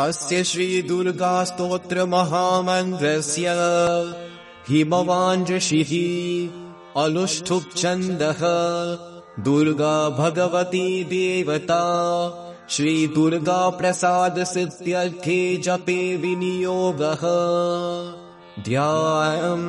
अस्य श्रीदुर्गास्तोत्रमहामन्त्रस्य हिमवाञ्जषिः अनुष्ठुप्छन्दः दुर्गा भगवती देवता श्रीदुर्गाप्रसादसिद्ध्यर्थे जपे विनियोगः ध्यायम्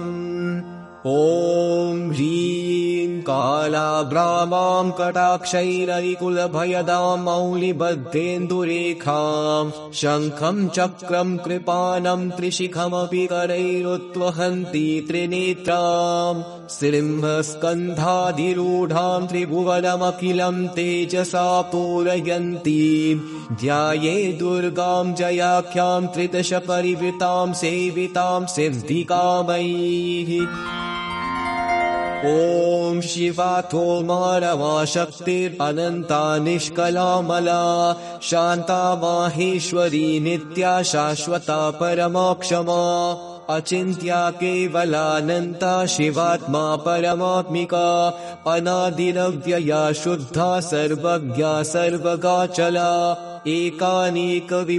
ॐ ह्रीं कालाभ्रामां कटाक्षैररिकुलभयदां मौलिबद्धेन्दुरेखाम् शङ्खम् चक्रम् कृपानम् त्रिशिखमपि करैरुत्वहन्ति त्रिनेत्राम् सिंहस्कन्धाधिरूढाम् त्रिभुवनमखिलम् तेजसा पूरयन्ती ध्याये दुर्गाम् जयाख्याम् त्रिदश परिवृताम् सेविताम् सिद्धिकामैः ॐ शिवाथो मारवा शक्तिरनन्ता निष्कलामला शान्ता माहेश्वरी नित्या शाश्वता परमोक्षमा अचिन्त्या केवलानन्ता शिवात्मा परमात्मिका अनादिरव्यया शुद्धा सर्वज्ञा सर्वगाचला एकानेकविभागस्था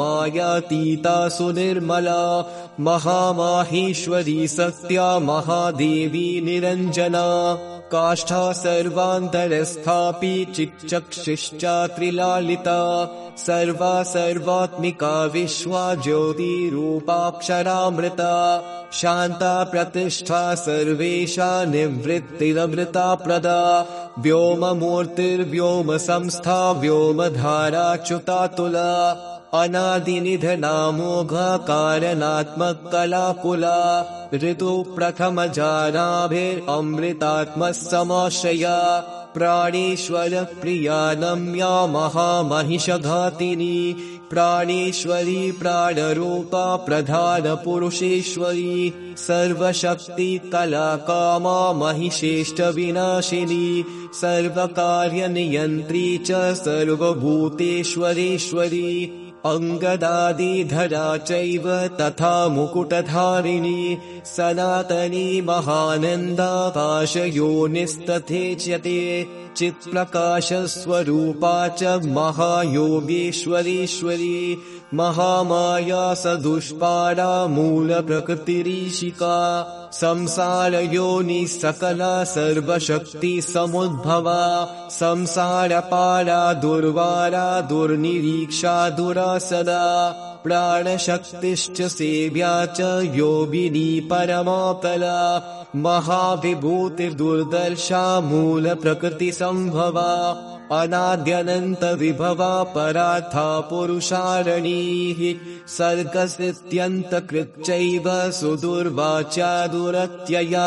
मायातीता सुनिर्मला महामाहेश्वरी सत्या महादेवी निरञ्जना काष्ठा सर्वान्तरस्थापि चिच्चक्षिश्चा त्रिलालिता सर्वा सर्वात्मिका विश्वा ज्योतिरूपाक्षरामृता शान्ता प्रतिष्ठा सर्वेषा निवृत्तिरमृता प्रदा व्योममूर्तिर्व्योम संस्था व्योमधाराच्युतातुला अनादिनिधनामोघकारणात्मकलाकुला ऋतुप्रथमजानाभिरमृतात्मः समाश्रया प्राणेश्वरप्रिया नम्या महामहिषघातिनी प्राणेश्वरी प्राणरूपा प्रधानपुरुषेश्वरी सर्वशक्ति कलाकामा महिषेष्टविनाशिनी सर्वकार्यनियन्त्री च सर्वभूतेश्वरेश्वरी अङ्गदादिधरा चैव तथा मुकुटधारिणी सनातनी महानन्दाकाशयोनिस्तथेच्यते चित्प्रकाशस्वरूपा च महायोगेश्वरीश्वरी महामाया सदुष्पारा मूलप्रकृतिरीशिका संसारयोनि सकला सर्वशक्तिसमुद्भवा संसारपारा दुर्वारा दुर्निरीक्षा दुरासदा। प्राणशक्तिश्च सेव्या च योगिनी परमाकला महाविभूतिर्दुर्दर्शा मूलप्रकृतिसम्भवा अनाद्यनन्तविभवा पराथा पुरुषारणीः सर्गसित्यन्तकृत्यैव सुदुर्वाच्या दुरत्यया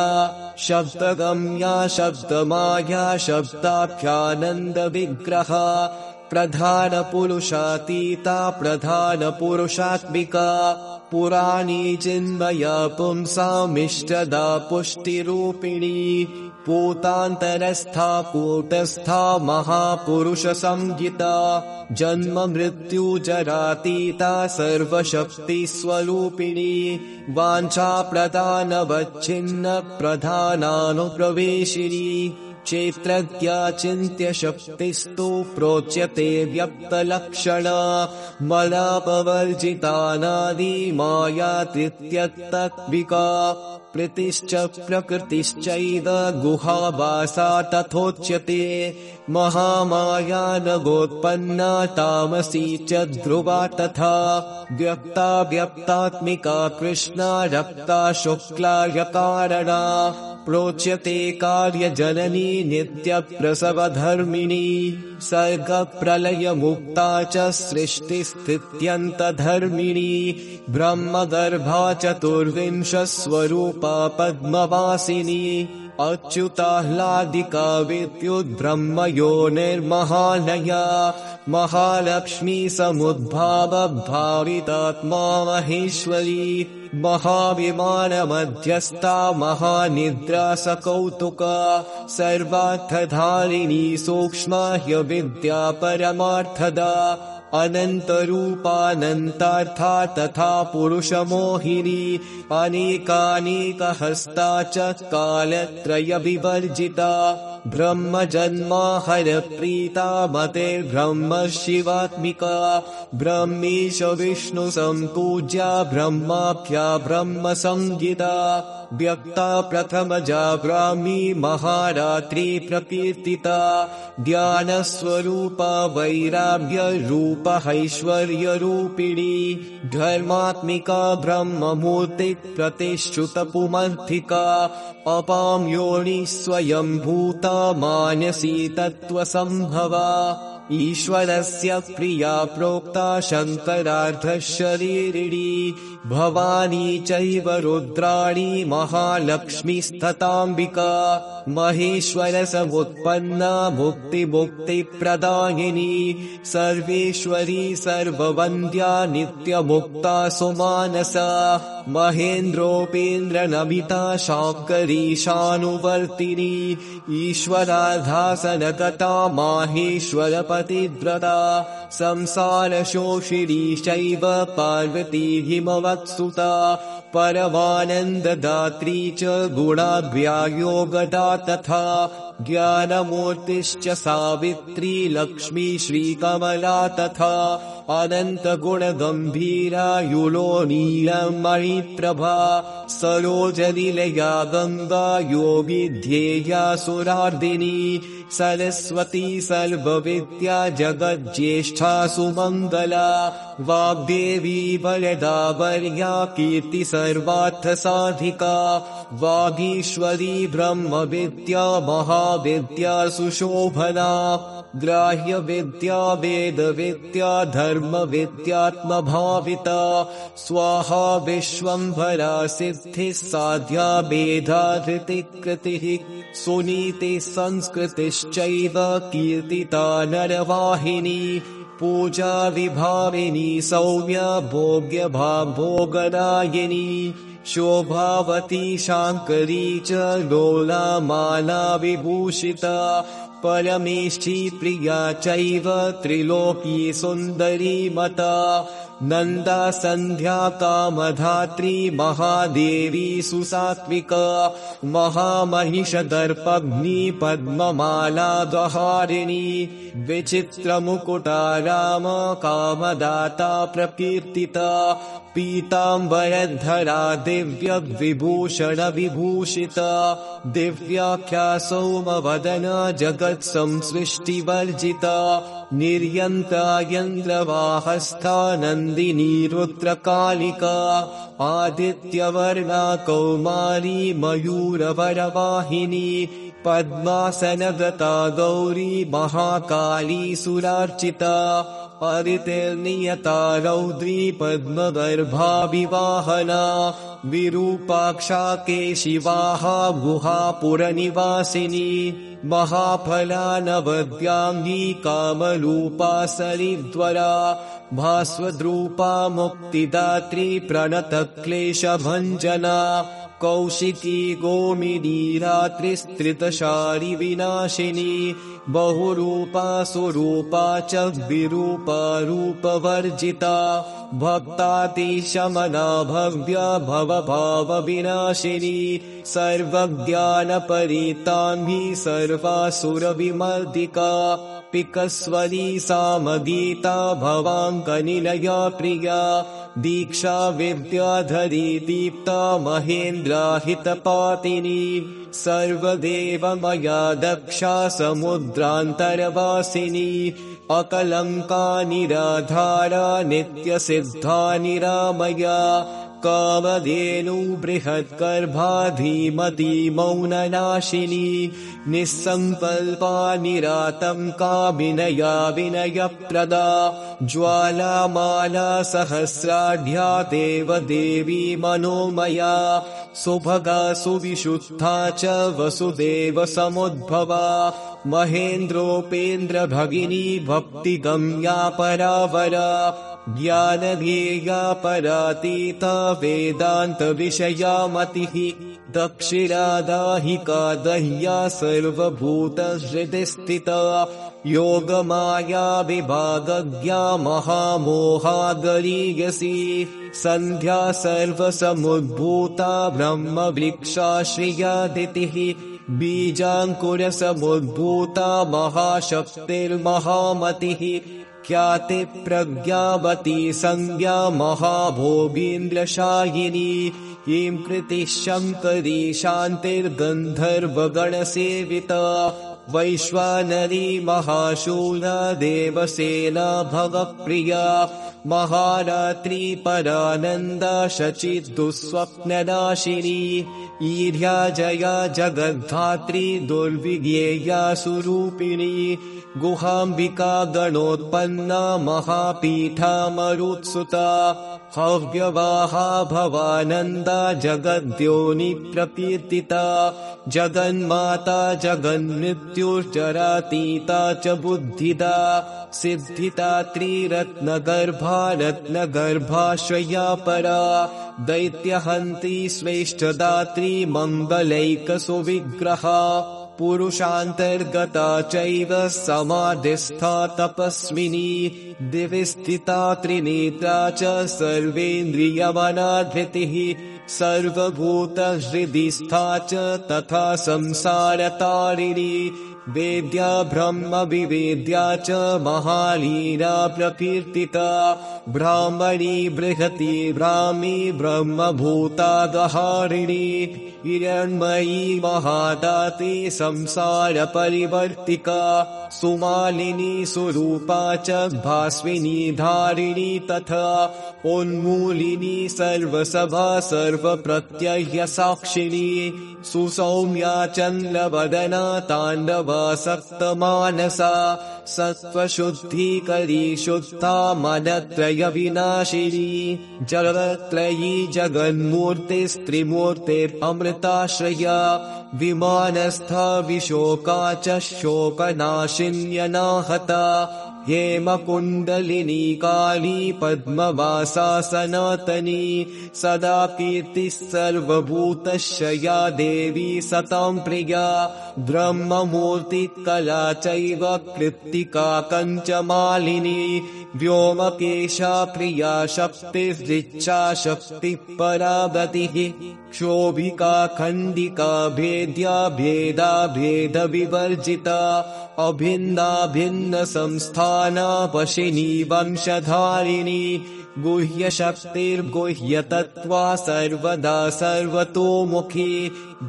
शब्दगम्या शब्दमाया शब्दाख्यानन्दविग्रहा प्रधानपुरुषातीता प्रधानपुरुषात्मिका पुराणी चिन्मया पुंसामिष्टदा पुष्टिरूपिणी पूतान्तरस्था कूटस्था महापुरुषसंज्ञिता जन्म मृत्युजरातीता सर्वशक्तिस्वरूपिणी वाञ्छा प्रधानवच्छिन्न प्रधानानुप्रवेशिनी चेत्रज्ञा चिन्त्यशक्तिस्तु प्रोच्यते व्यक्तलक्षणा मलापवर्जितानादि मायातित्यत्तत्विका प्रीतिश्च प्रकृतिश्चैव गुहावासा तथोच्यते। महामाया नगोत्पन्ना तामसी च ध्रुवा तथा व्यक्ता व्यक्तात्मिका कृष्णा रक्ता शुक्लायकारणा प्रोच्यते कार्यजननी नित्यप्रसवधर्मिणी सर्गप्रलयमुक्ता च सृष्टिस्थित्यन्तधर्मिणी ब्रह्मगर्भा चतुर्विंशस्वरूपा पद्मवासिनी अच्युताह्लादिका विद्युद्ब्रह्मयोनिर्महालया महालक्ष्मी समुद्भावभावितात्मा महेश्वरी महाविमानमध्यस्था महानिद्रा सकौतुका सर्वार्थधारिणी सूक्ष्मा ह्यविद्या परमार्थदा अनन्तरूपानन्तार्था तथा पुरुषमोहिनी अनेकानेकहस्ता च कालत्रयविवर्जिता। मते ब्रह्म शिवात्मिका ब्रह्मीश विष्णु सम्पूज्या ब्रह्माख्या ब्रह्म संज्ञिता व्यक्ता प्रथमजा ब्राह्मी महारात्री प्रकीर्तिता ज्ञानस्वरूपा वैराग्यरूपैश्वर्यरूपिणी धर्मात्मिका ब्रह्ममूर्ति प्रतिश्रुतपुमर्थिका अपां योनि स्वयम्भूता मानसी तत्त्वसम्भवा ईश्वरस्य प्रिया प्रोक्ता शङ्करार्धशरीरिणी। भवानी चैव रुद्राणी महालक्ष्मीस्तताम्बिका। महेश्वरसमुत्पन्ना मुक्तिमुक्तिप्रदायिनी। सर्वेश्वरी सर्ववन्द्या नित्यमुक्ता सुमानसा। महेन्द्रोपेन्द्रनमिता शाकरीशानुवर्तिनी ईश्वराधासनगता माहेश्वरपतिव्रता संसारशोषिरीशैव पार्वती हिमवत्सुता परमानन्ददात्री च गुणाभ्यायोगदा तथा। ज्ञानमूर्तिश्च सावित्री लक्ष्मी श्रीकमला तथा अनन्तगुणगम्भीरा युलो नीलमणिप्रभा सरोजनिलया गङ्गा योगी ध्येया सुरार्दिनी सरस्वती सर्वविद्या जगज्येष्ठा सुमङ्गला वाग्देवी वरदा वर्या कीर्ति सर्वार्थसाधिका वागीश्वरी ब्रह्मविद्या महाविद्या सुशोभना। ग्राह्यविद्या वेदविद्या धर्मविद्यात्मभाविता। स्वाहा विश्वम्भरा सिद्धिः साध्या मेधा धृतिकृतिः। सुनीति संस्कृतिश्चैव कीर्तिता नरवाहिनी पूजा विभाविनी सौम्या भोग्यभाभोगनायिनी शोभावती शाङ्करी च लोलामाला विभूषिता परमेष्ठी प्रिया चैव त्रिलोकी सुन्दरी मता नन्दा सन्ध्या कामधात्री महादेवी सुसात्विका महामहिषदर्पग्नि पद्ममाला दहारिणी विचित्रमुकुटा राम कामदाता प्रकीर्तिता पीताम्बरधरा दिव्यविभूषणविभूषिता। दिव्याख्या सोमवदन जगत्संसृष्टिवर्जिता। निर्यन्तायन्द्रवाहस्था नन्दिनी रुद्रकालिका। आदित्यवर्णा कौमारी मयूरवरवाहिनी। पद्मासनगता गौरी महाकाली सुरार्चिता परितिर्नियता रौद्री पद्मगर्भाभिवाहना विरूपाक्षा केशिवाः गुहापुरनिवासिनी महाफला नवद्याङ्गी कामरूपा सरिद्वरा भास्वद्रूपा मुक्तिदात्री प्रणतक्लेशभञ्जना कौशिकी गोमिनीरात्रिस्त्रितशारि विनाशिनी बहुरूपा सुरूपा च विरूपा रूपवर्जिता भक्तातिशमना भव्या भवभावविनाशिनी सर्वज्ञानपरिताम्भी सर्वासुरविमर्दिका पिकस्वरी सामगीता भवाङ्कनिलया प्रिया दीक्षा विद्याधरी दीप्ता महेन्द्राहितपातिनी सर्वदेवमया दक्षा समुद्रान्तरवासिनी। अकलङ्का निराधारा नित्यसिद्धा निरामया कामधेनु बृहत्गर्भा धीमती मौननाशिनी निःसङ्कल्पा निरातङ्का विनया विनयप्रदा ज्वालामाला सहस्राढ्या देवदेवी मनोमया सुभगा सुविशुद्धा च वसुदेव समुद्भवा महेन्द्रोपेन्द्र भगिनी भक्तिगम्या परावरा ज्ञानधेया परातीता वेदान्तविषया मतिः दक्षिणादाहिका दह्या सर्वभूतहृदि स्थिता योगमाया विभागज्ञा महामोहागरीयसी सन्ध्या सर्वसमुद्भूता ब्रह्मवृक्षाश्रियादितिः बीजाङ्कुरसमुद्भूता महाशक्तिर्महामतिः ख्याति प्रज्ञावती संज्ञा महाभोगीन्द्रशायिनी ीं। कृतिः शङ्करी शान्तिर्गन्धर्वगणसेविता वैश्वानरी महाशूला देवसेना भगप्रिया महारात्री परानन्दा दुःस्वप्ननाशिनी ईर्या जया जगद्धात्री दुर्विज्ञेया सुरूपिणी गुहाम्बिका गणोत्पन्ना महापीठा मरुत्सुता हव्यवाहा भवानन्दा जगद्योनि प्रकीर्तिता जगन्माता जगन्मृत्युश्चरातीता च बुद्धिदा सिद्धिता त्रिरत्नगर्भा रत्नगर्भाश्रया परा दैत्यहन्ती स्वेष्टदात्री मङ्गलैकसुविग्रहा पुरुषान्तर्गता चैव समाधिस्था तपस्विनी दिवि स्थिता त्रिनेत्रा च सर्वेन्द्रियवनाधृतिः सर्वभूतहृदिस्था च तथा संसारतारिणी वेद्या ब्रह्मविवेद्या च महालीना प्रकीर्तिता। ब्राह्मणी बृहति ब्राह्मी ब्रह्मभूतादहारिणी। हिरण्मयी महादाति संसारपरिवर्तिका। सुमालिनी सुरूपा च भास्विनी धारिणी तथा उन्मूलिनी सर्वसभा सर्वप्रत्ययसाक्षिणी। सुसौम्या चन्द्रवदना ताण्डवा सप्तमानसा सत्त्वशुद्धिकरी शुद्धा मनत्रयविनाशिनी। जगत्रयी जगन्मूर्तिस्त्रिमूर्तिरमृताश्रया विमानस्था विशोका च शोकनाशिन्यनाहता हेमकुण्डलिनी काली पद्मवासा सनातनी सदा कीर्तिः सर्वभूतशया देवी सतां प्रिया ब्रह्ममूर्तिकला चैव कृत्तिका कञ्चमालिनी व्योमकेशा प्रिया शक्तिर्दिच्छा शक्तिः परागतिः क्षोभिका खण्डिका भेद्या भेदा भेदविवर्जिता अभिन्ना भिन्न संस्थाना पशिनी वंशधारिणी गुह्यशक्तिर्गुह्यतत्त्वा सर्वदा सर्वतोमुखी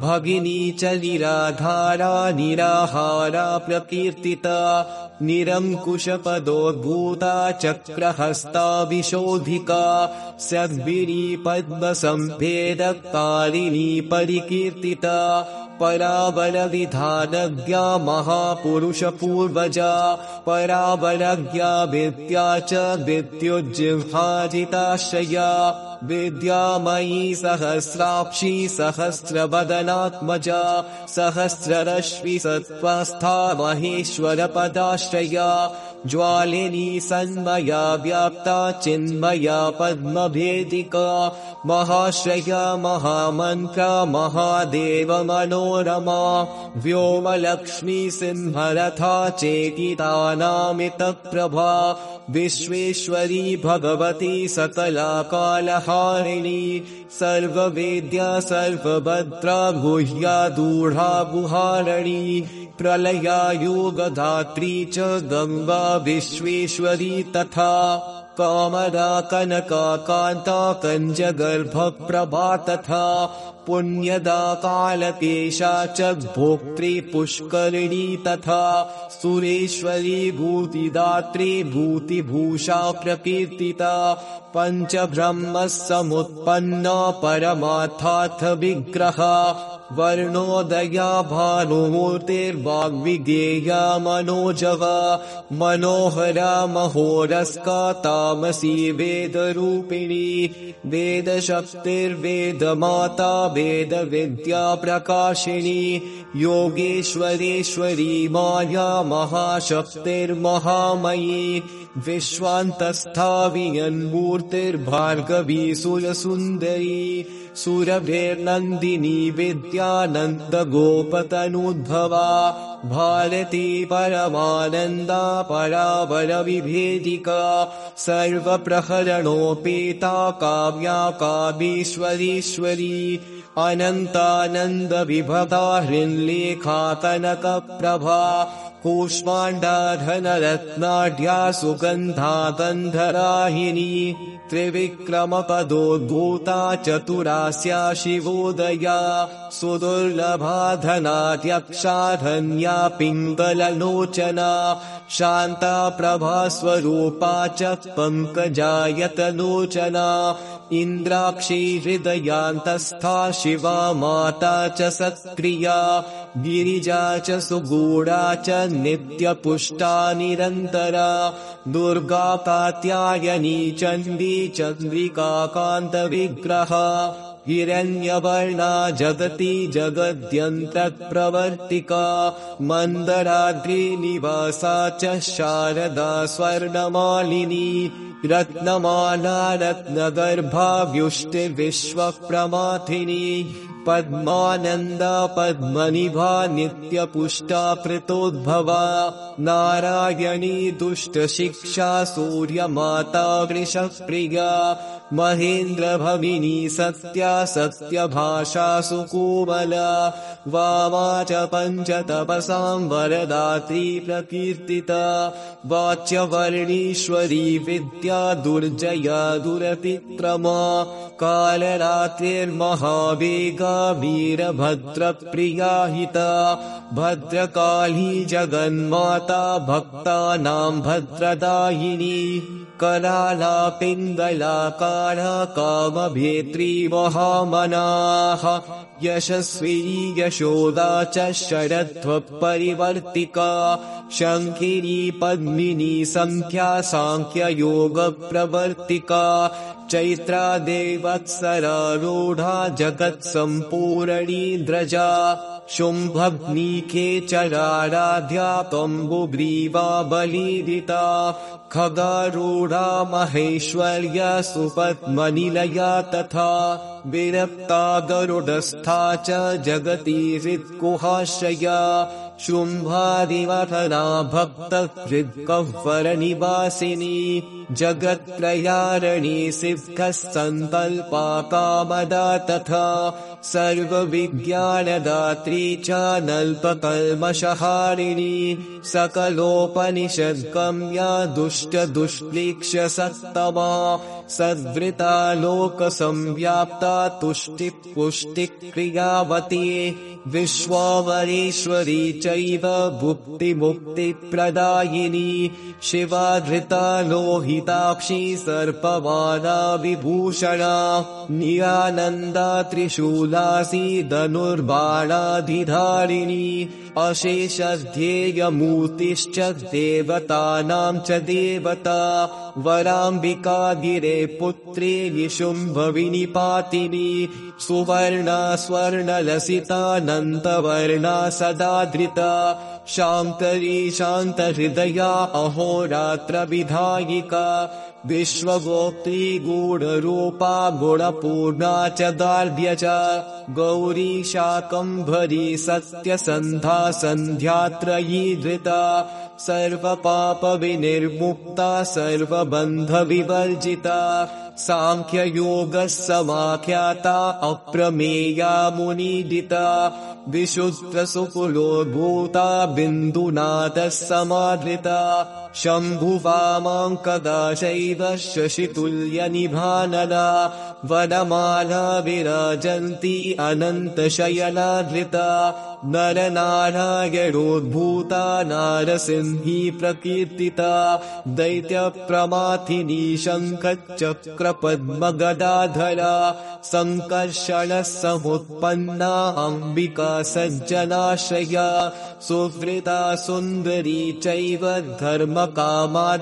भगिनी च निराधारा निराहारा प्रकीर्तिता निरङ्कुशपदोद्भूता चक्रहस्ता विशोधिका सद्भिरी पद्मसम्भेदकारिणी परिकीर्तिता पराबलविधानज्ञा महापुरुषपूर्वजा पराबलज्ञा विद्या च विद्युज्जिह्वाजिताश्रया विद्यामयी सहस्राक्षी सहस्रवदनात्मजा सहस्ररश्वि सत्त्वस्था महेश्वरपदाश्रया ज्वालिनी सन्मया व्याप्ता चिन्मया पद्मभेदिका महाश्रया महामन्त्रा महादेव मनोरमा व्योमलक्ष्मी सिंहरथा चेकितानामितप्रभा विश्वेश्वरी भगवती सकला कालहारिणी सर्ववेद्या सर्वभद्रा गुह्या दूढा गुहारणी प्रलया योगधात्री च गङ्गा विश्वेश्वरी तथा कामदा कनका कान्ता कञ्जगर्भप्रभा तथा पुण्यदा कालकेशा च भोक्त्री पुष्करिणी तथा सुरेश्वरी भूतिदात्री भूतिभूषा प्रकीर्तिता पञ्चब्रह्मः समुत्पन्ना परमार्थाथ विग्रहा वर्णोदया भानुमूर्तिर्वाग्विगेया मनोजवा मनोहरा महोरस्का तामसी वेदरूपिणी वेदशक्तिर्वेदमाता वेदविद्या प्रकाशिनी योगेश्वरेश्वरी माया महाशक्तिर्महामयी विश्वान्तस्था वियन्मूर्तिर्भार्गवी सुरसुन्दरी सुरभेर्नन्दिनी विद्या नित्यानन्दगोपतनुद्भवा भारती परमानन्दा परावरविभेदिका सर्वप्रहरणोपेता काव्या काव्येश्वरीश्वरी अनन्तानन्दविभता हृन्लेखा कनकप्रभा कूष्माण्डाधनरत्नाढ्या सुगन्धातन्धराहिनी त्रिविक्रमपदोद्भूता चतुरास्या शिवोदया सुदुर्लभा धनाध्यक्षाधन्या पिङ्गललोचना शान्ता प्रभा स्वरूपा च पङ्कजायतलोचना इन्द्राक्षी हृदयान्तस्था शिवा माता च सत्क्रिया गिरिजा च सुगूढा च नित्यपुष्टा निरन्तरा दुर्गा कात्यायनी चण्डी चन्द्रिका कान्तविग्रहा हिरण्यवर्णा जगति जगद्यन्तप्रवर्तिका मन्दराद्रिनिवासा च शारदा स्वर्णमालिनी रत्नमाला रत्नगर्भा पद्मानन्दा पद्मनिभा नित्यपुष्टा प्रतोद्भवा नारायणी दुष्टशिक्षा सूर्यमाता वृषप्रिया महेन्द्रभविनी सत्या सत्यभाषा सुकोमला वामा च पञ्चतपसां वरदात्री प्रकीर्तिता वाच्यवर्णीश्वरी विद्या दुर्जया दुरतिक्रमा कालरात्रिर्महावेगा वीरभद्रप्रिया हिता भद्रकाली जगन्माता भक्तानां भद्रदायिनी पिङ्गलाकारा कामभेत्री महामनाः। यशस्वी यशोदा च शरध्वपरिवर्तिका शङ्किनी पद्मिनी सन्ख्या साङ्ख्ययोगप्रवर्तिका चैत्रा देवत्सरारूढा जगत्सम्पूरणी द्रजा शुम्भग्नीके चराराध्या त्वम्बुग्रीवा बलीदिता खगारूढा महेश्वर्या सुपद्मनिलया तथा विरक्ता गरुडस्था च जगति हृत्कुहाश्रया शुम्भादिवथना भक्तहृद्गह्वरनिवासिनी जगत्त्रयारणी सिद्धः सन्तल्पा कामदा तथा सर्वविज्ञानदात्री च नल्पकल्मषहारिणी सकलोपनिषद्गम्या दुष्टदुष्प्लीक्ष्य सत्तमा सद्वृता लोकसंव्याप्ता तुष्टिपुष्टिक्रियावती विश्वावरेश्वरी चैव भुक्तिमुक्तिप्रदायिनी शिवाधृता लोहिताक्षी सर्पवाना विभूषणा निरानन्दा त्रिशूलासी धनुर्बाणाधिधारिणी अशेषध्येयमूर्तिश्च देवतानां च देवता वराम्बिका गिरे पुत्रे निशुम्भविनिपातिनी सुवर्णा स्वर्णलसितानन्तवर्णा सदा धृता शान्तरी शान्तहृदया अहोरात्रविधायिका। विश्वगोप्त्री गूढरूपा गुणपूर्णा च दार्ढ्य च। गौरी शाकम्भरी सत्यसन्धा सन्ध्यात्रयी धृता। सर्वपापविनिर्मुक्ता सर्वबन्धविवर्जिता साङ्ख्ययोगः समाख्याता अप्रमेया मुनिदिता विशुद्धसुकुलोद्भूता बिन्दुनाथः समाधृता शम्भुवामाङ्कदा शैव शशितुल्यनिभानना वनमाला विराजन्ती अनन्तशयनाधृता नरनारायणोद्भूता नारसिंही प्रकीर्तिता दैत्यप्रमाथिनी शङ्खचक्रपद्मगदाधरा सङ्कर्षणः समुत्पन्ना अम्बिका सज्जनाश्रया सुवृता सुन्दरी चैव धर्मकामार्थतायिनी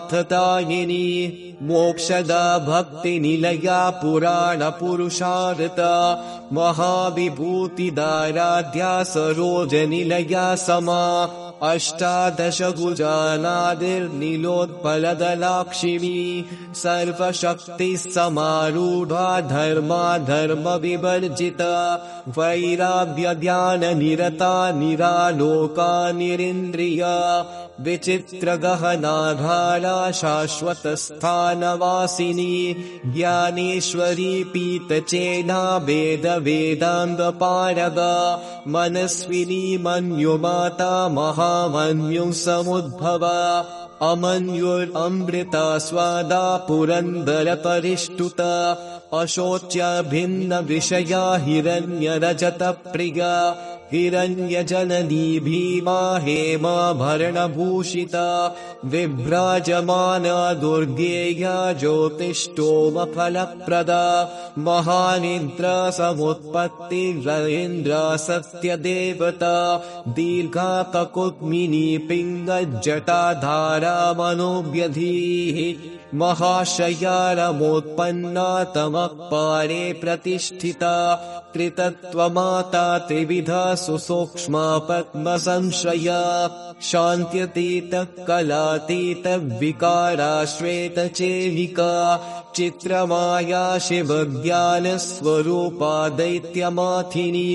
मोक्षदा भक्तिनिलया पुराणपुरुषार्ता महाविभूतिदाराध्या सरोजनिलया समा अष्टादशगुजानादिर्निलोत्पलदलाक्षिणी सर्वशक्तिः समारूढा धर्मा धर्मविवर्जिता वैराग्यध्याननिरता निरालोका निरिन्द्रिया विचित्रगहनाधारा शाश्वतस्थानवासिनी ज्ञानेश्वरी पीतचेना वेद वेदान्तपारगा मनस्विनी मन्युमाता महामन्युः समुद्भवा अमन्युरमृता स्वादा पुरन्दरपरिष्टुता अशोच्या भिन्नविषया हिरण्यरजतप्रिया हिरण्यजननी भीमा हेमाभरणभूषिता विभ्राजमाना दुर्गेया ज्योतिष्टोमफलप्रदा महानिन्द्र समुत्पत्तिन्द्र सत्यदेवता दीर्घा ककुत्मिनी पिङ्गज्जटाधारा मनोव्यधीः महाशयारमोत्पन्ना तमपारे प्रतिष्ठिता त्रितत्त्वमाता त्रिविधा सुसूक्ष्मा पद्मसंश्रया शान्त्यतीतः कलातीतविकारा श्वेतचेलिका चित्रमाया शिवज्ञानस्वरूपा दैत्यमाथिनी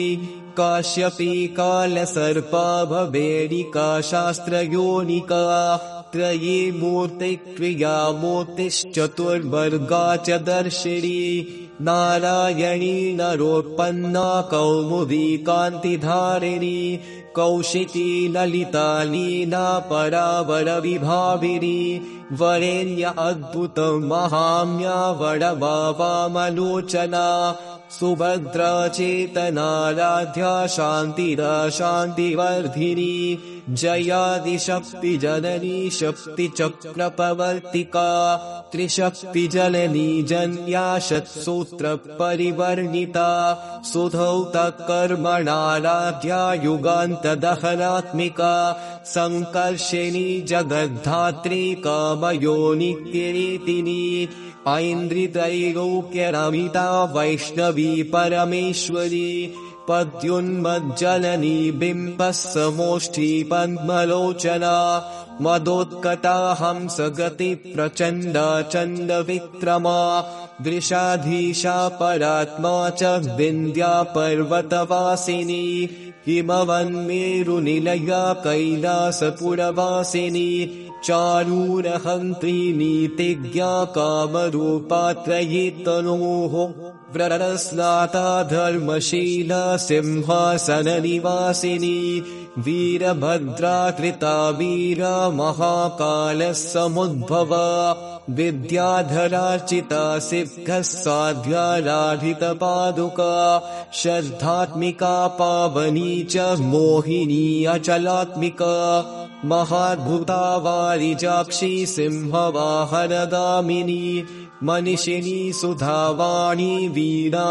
काश्यपी कालसर्पा भवेडिका शास्त्रयोनिका त्रयी मूर्तिक्रिया मूर्तिश्चतुर्वर्गा च दर्शिनी नारायणी नरोत्पन्ना कौमुदी कान्तिधारिणी। कौशिकी ललिता लीना परावरविभाविनी वरेण्य अद्भुतं महाम्या वडवामलोचना सुभद्रा चेतनाराध्या शान्तिरा शान्तिवर्धिनी जयादिशक्तिजननी शक्तिचक्रपवर्तिका त्रिशक्तिजननी जन्या षत्सूत्रपरिवर्णिता सुधौतकर्मणाराध्या युगान्तदहनात्मिका सङ्कर्षिणी जगद्धात्री कामयोनि किरीतिनी ऐन्द्रित्रैलोक्यरमिता वैष्णवी परमेश्वरी पद्युन्मज्जलनी बिम्बः समोष्ठी पद्मलोचना मदोत्कटा हंसगति प्रचण्डा चण्डविक्रमा दृशाधीशा परात्मा च विन्द्या पर्वतवासिनी हिमवन्मेरुनिलया कैलासपुरवासिनी चारूरहन्त्री नीतिज्ञा कामरूपात्रयी तनोः व्ररस्नाता धर्मशीला सिंहासननिवासिनी वीरभद्रा कृता वीरा महाकालः समुद्भवा विद्याधरार्चिता सिद्धः साध्याराधितपादुका श्रद्धात्मिका पावनी च मोहिनी अचलात्मिका महाद्भुता वारिजाक्षी सिंहवाहनदामिनी मनिषिणी सुधावाणी वीणावादनतत्परा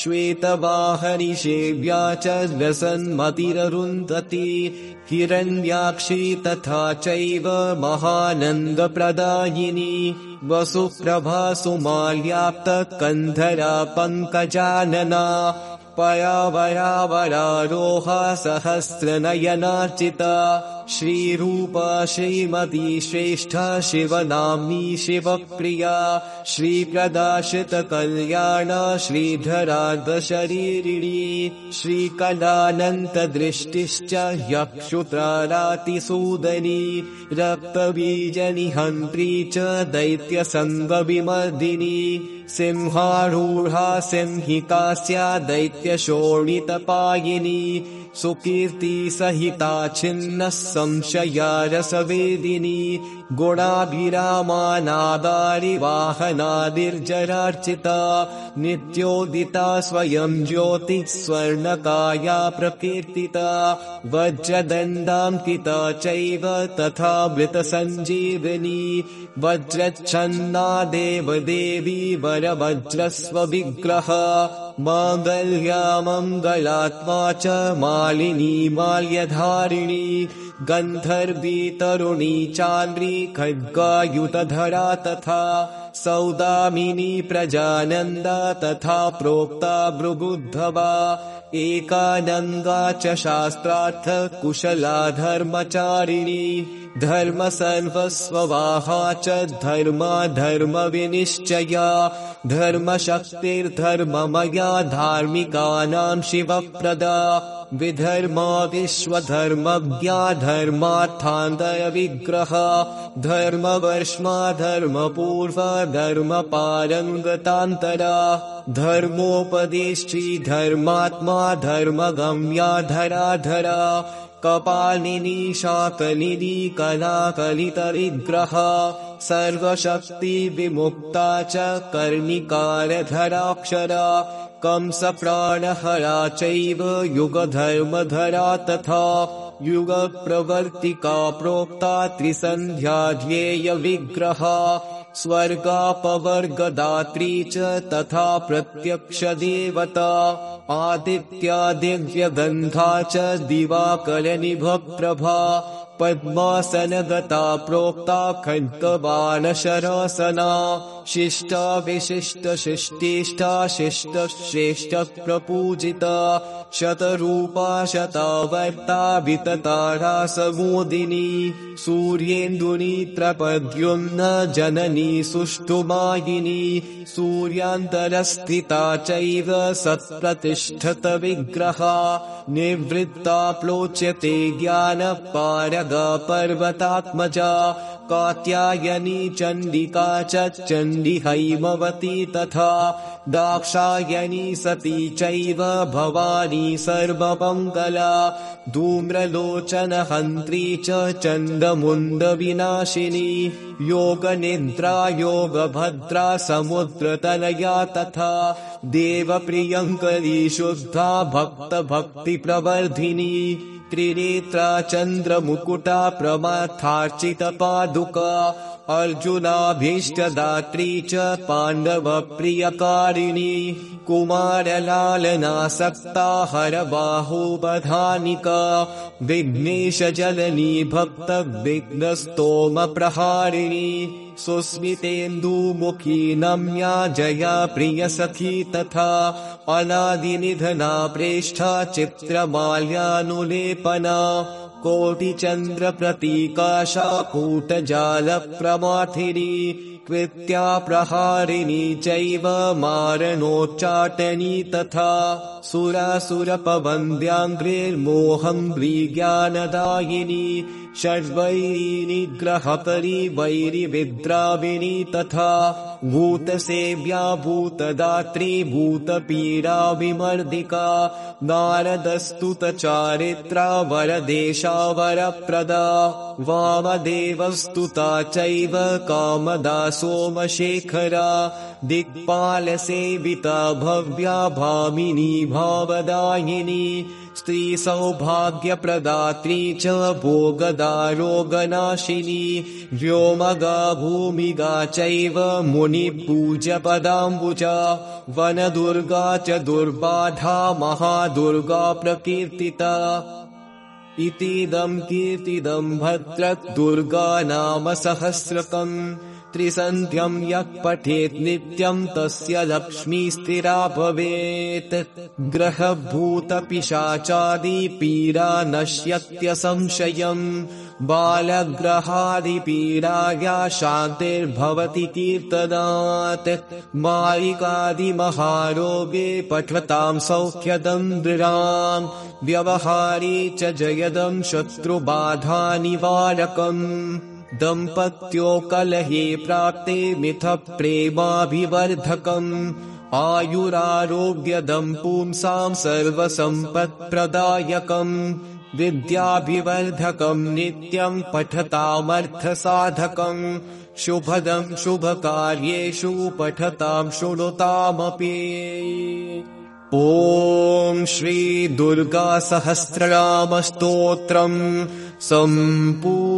श्वेतवाहनि सेव्या च रसन्मतिररुन्धती हिरण्याक्षी तथा चैव महानन्दप्रदायिनी वसुप्रभा सुमाल्याप्तकन्धरा पङ्कजानना पयावयावरारोहा सहस्रनयनार्चिता श्रीरूपा श्रीमती श्रेष्ठा शिवनाम्नी शिवप्रिया। श्रीप्रदाशितकल्याणा श्रीधरा दशरीरिणी श्रीकलानन्तदृष्टिश्च यक्षुत्रारातिसूदनी। रक्तबीजनिहन्त्री च दैत्यसङ्गविमर्दिनी सिंहारूढा सिंहिका स्या दैत्यशोणितपायिनी सुकीर्ति सहिता छिन्नः संशया रसवेदिनी गुणाभिरामानादारिवाहनादिर्जरार्चिता नित्योदिता स्वयं ज्योतिः स्वर्णकाया प्रकीर्तिता वज्रदण्डाङ्किता चैव तथा मृतसञ्जीविनी वज्रच्छन्ना देवदेवी वरवज्रस्वविग्रह माङ्गल्या मङ्गलात्मा च मालिनी माल्यधारिणी गन्धर्वी तरुणी चान्द्री खड्गायुतधरा तथा सौदामिनी प्रजानन्दा तथा प्रोक्ता भृबुद्धवा एकानङ्गा च शास्त्रार्थ कुशला धर्मचारिणी धर्म सर्वस्ववाहा च धर्मा धर्मविनिश्चया धर्मशक्तिर्धर्ममया धार्मिकानां शिवप्रदा विधर्मा विश्वधर्मज्ञा धर्मार्थान्तय विग्रह धर्मवर्ष्मा धर्मपूर्व धर्मपारङ्गतान्तरा धर्मोपदेष्टि धर्मात्मा धर्मगम्या धराधरा कपालिनी शाकलिनी कलाकलितविग्रह सर्वशक्तिविमुक्ता च कर्णिकारधराक्षरा कंसप्राणहरा चैव युगधर्मधरा तथा युगप्रवर्तिका प्रोक्ता त्रिसन्ध्याध्येयविग्रहा स्वर्गापवर्गदात्री च तथा प्रत्यक्षदेवता आदित्या दिव्यगन्धा च दिवाकरनिभप्रभा पद्मासनगता प्रोक्ता खड्गबाणशरासना शिष्टा विशिष्टशिष्टिष्ठा शिष्टश्रेष्ठ प्रपूजिता शतरूपा शतावर्ता विततारा समोदिनी सूर्येन्दुनी प्रपद्युम्न जननी सुष्ठुमायिनी सूर्यान्तरस्थिता चैव सत्प्रतिष्ठत विग्रहा निवृत्ता प्लोच्यते ज्ञानपारगा पर्वतात्मजा कात्यायनी चण्डिका च चण्डि हैमवती तथा। दाक्षायणी सती चैव भवानी सर्वमङ्गला। धूम्रलोचनहन्त्री च चण्डमुण्डविनाशिनी योगनिद्रा योगभद्रा समुद्रतनया तथा। देवप्रियङ्करी शुद्धा भक्तभक्तिप्रवर्धिनी त्रिनेत्रा चन्द्रमुकुटा प्रमाथार्चितपादुका अर्जुनाभीष्टदात्री च पाण्डवप्रियकारिणी कुमारलालनासक्ता हरबाहुबधानिका विघ्नेशजननी भक्तविघ्नस्तोमप्रहारिणी सुस्मितेन्दुमुखी नम्या जया प्रियसखी तथा अनादिनिधना प्रेष्ठा चित्रमाल्यानुलेपना कोटिचन्द्रप्रतीकाशाकूटजालप्रमाथिनी कृत्या प्रहारिणी चैव मारणोच्चाटनी तथा सुरासुरपवन्द्याङ्ग्रेर्मोहम् व्रीज्ञानदायिनी षड्वैरिनिग्रहपरि वैरिविद्राविणी तथा भूतसेव्या भूतदात्री भूतपीडा विमर्दिका नारदस्तुत चारित्रा वरदेशा वरप्रदा वामदेवस्तुता चैव कामदा सोमशेखरा दिक्पालसेविता भव्या भामिनी भावदायिनी स्त्रीसौभाग्यप्रदात्री च भोगदारोगनाशिनी व्योमगा भूमिगा चैव मुनिपूजपदाम्बुजा वनदुर्गा च दुर्बाधा महादुर्गा प्रकीर्तिता इतीदम् कीर्तिदम् भद्रद्दुर्गा नाम सहस्रकम् त्रिसन्ध्यम् यः पठेत् नित्यम् तस्य लक्ष्मी स्थिरा भवेत्। ग्रहभूतपिशाचादिपीडा नश्यत्यसंशयम् बालग्रहादिपीडाया शान्तिर्भवति कीर्तनात्। मायिकादिमहारोगे पठताम् सौख्यदम् दृढाम् व्यवहारी च जयदम् शत्रुबाधानिवारकम् दम्पत्यो कलहे प्राप्ते मिथ प्रेमाभिवर्धकम्। आयुरारोग्यदम् पुंसाम् सर्वसम्पत्प्रदायकम्। विद्याभिवर्धकम् नित्यम् पठतामर्थसाधकम्। शुभदम् शुभकार्येषु पठताम् शृणुतामपि। ॐ श्रीदुर्गासहस्रनामस्तोत्रम् सम्पूर्णम्।